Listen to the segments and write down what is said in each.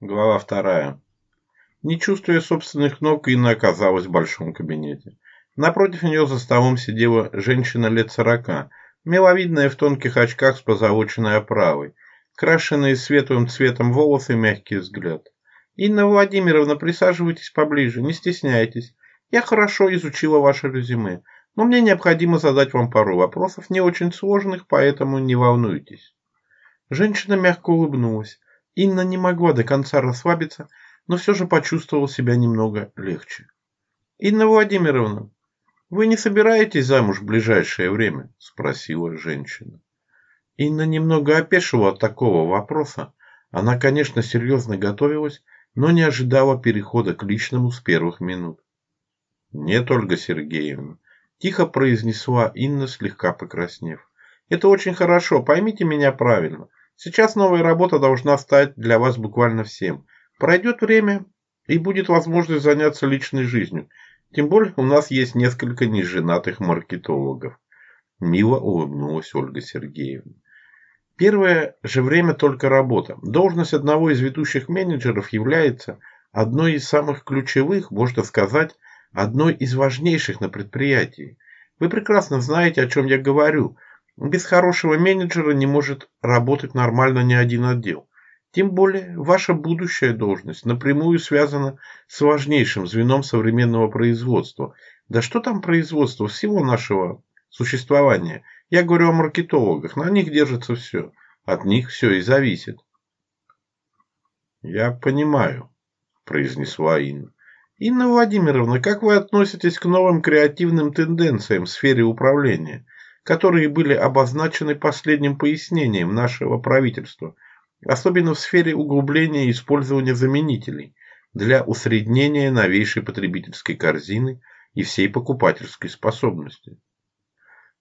Глава вторая. Не чувствуя собственных ног, Инна оказалась в большом кабинете. Напротив нее за столом сидела женщина лет сорока, миловидная в тонких очках с позолоченной оправой, крашенные светлым цветом волосы и мягкий взгляд. «Инна Владимировна, присаживайтесь поближе, не стесняйтесь. Я хорошо изучила ваше резюме, но мне необходимо задать вам пару вопросов, не очень сложных, поэтому не волнуйтесь». Женщина мягко улыбнулась Инна не могла до конца расслабиться, но все же почувствовала себя немного легче. «Инна Владимировна, вы не собираетесь замуж в ближайшее время?» – спросила женщина. Инна немного опешила от такого вопроса. Она, конечно, серьезно готовилась, но не ожидала перехода к личному с первых минут. «Нет, Ольга Сергеевна», – тихо произнесла Инна, слегка покраснев. «Это очень хорошо, поймите меня правильно. Сейчас новая работа должна стать для вас буквально всем. Пройдет время, и будет возможность заняться личной жизнью. Тем более у нас есть несколько неженатых маркетологов. Мило улыбнулась Ольга Сергеевна. Первое же время только работа. Должность одного из ведущих менеджеров является одной из самых ключевых, можно сказать, одной из важнейших на предприятии. Вы прекрасно знаете, о чем я говорю – без хорошего менеджера не может работать нормально ни один отдел. Тем более, ваша будущая должность напрямую связана с важнейшим звеном современного производства. Да что там производство всего нашего существования? Я говорю о маркетологах, на них держится все. От них все и зависит. «Я понимаю», – произнесла Инна. «Инна Владимировна, как вы относитесь к новым креативным тенденциям в сфере управления – которые были обозначены последним пояснением нашего правительства, особенно в сфере углубления использования заменителей для усреднения новейшей потребительской корзины и всей покупательской способности.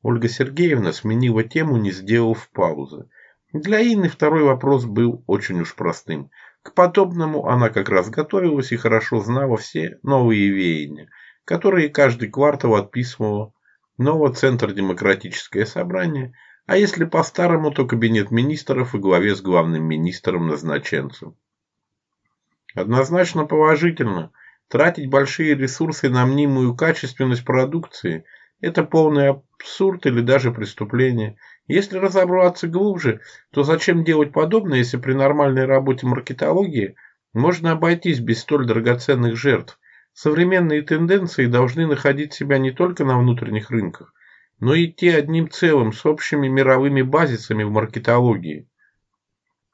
Ольга Сергеевна сменила тему, не сделав паузы. Для Инны второй вопрос был очень уж простым. К подобному она как раз готовилась и хорошо знала все новые веяния, которые каждый квартал отписывала но вот Демократическое собрание, а если по-старому, то кабинет министров и главе с главным министром-назначенцем. Однозначно положительно, тратить большие ресурсы на мнимую качественность продукции – это полный абсурд или даже преступление. Если разобраться глубже, то зачем делать подобное, если при нормальной работе маркетологии можно обойтись без столь драгоценных жертв – Современные тенденции должны находить себя не только на внутренних рынках, но и идти одним целым с общими мировыми базисами в маркетологии.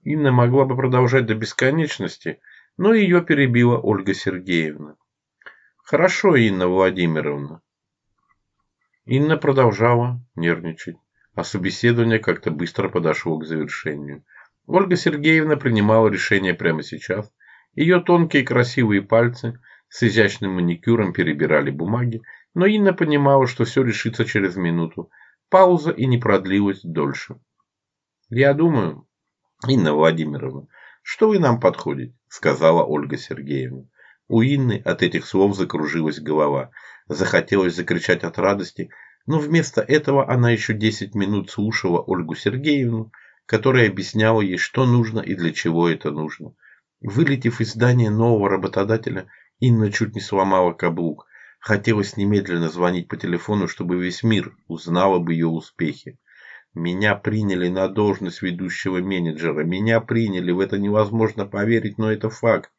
Инна могла бы продолжать до бесконечности, но ее перебила Ольга Сергеевна. «Хорошо, Инна Владимировна». Инна продолжала нервничать, а собеседование как-то быстро подошло к завершению. Ольга Сергеевна принимала решение прямо сейчас. Ее тонкие красивые пальцы – с изящным маникюром перебирали бумаги, но Инна понимала, что все решится через минуту. Пауза и не продлилась дольше. «Я думаю, Инна Владимировна, что вы нам подходите?» – сказала Ольга Сергеевна. У Инны от этих слов закружилась голова. Захотелось закричать от радости, но вместо этого она еще десять минут слушала Ольгу Сергеевну, которая объясняла ей, что нужно и для чего это нужно. Вылетев из здания нового работодателя – Инна чуть не сломала каблук. Хотелось немедленно звонить по телефону, чтобы весь мир узнал об ее успехе. Меня приняли на должность ведущего менеджера. Меня приняли. В это невозможно поверить, но это факт.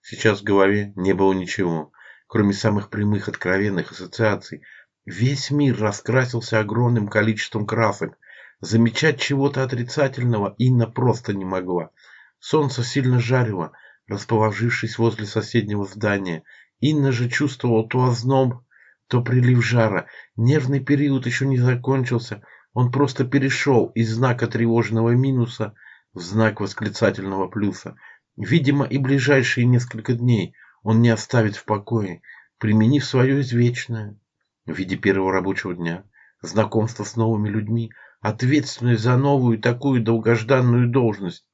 Сейчас в голове не было ничего, кроме самых прямых откровенных ассоциаций. Весь мир раскрасился огромным количеством красок. Замечать чего-то отрицательного Инна просто не могла. Солнце сильно жарило, расположившись возле соседнего здания. Инна же чувствовала то озноб, то прилив жара. Нервный период еще не закончился, он просто перешел из знака тревожного минуса в знак восклицательного плюса. Видимо, и ближайшие несколько дней он не оставит в покое, применив свое извечное в виде первого рабочего дня, знакомство с новыми людьми, ответственность за новую такую долгожданную должность,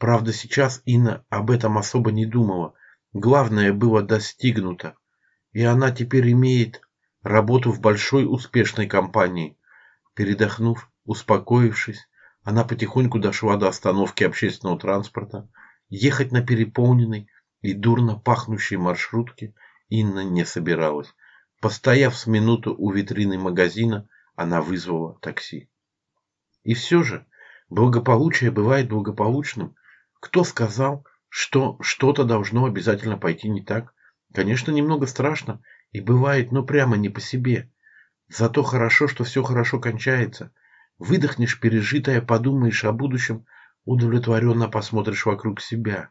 Правда, сейчас Инна об этом особо не думала. Главное было достигнуто. И она теперь имеет работу в большой успешной компании. Передохнув, успокоившись, она потихоньку дошла до остановки общественного транспорта. Ехать на переполненной и дурно пахнущей маршрутке Инна не собиралась. Постояв с минуту у витрины магазина, она вызвала такси. И все же благополучие бывает благополучным, кто сказал, что что-то должно обязательно пойти не так? Конечно, немного страшно, и бывает, но прямо не по себе. Зато хорошо, что все хорошо кончается. Выдохнешь пережитое, подумаешь о будущем, удовлетворенно посмотришь вокруг себя.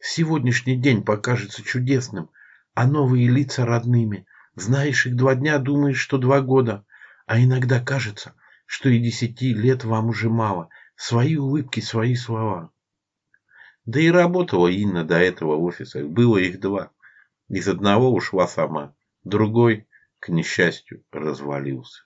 Сегодняшний день покажется чудесным, а новые лица родными. Знаешь их два дня, думаешь, что два года. А иногда кажется, что и десяти лет вам уже мало. Свои улыбки, свои слова. Да и работала Инна до этого в офисах. Было их два. Из одного ушла сама. Другой, к несчастью, развалился.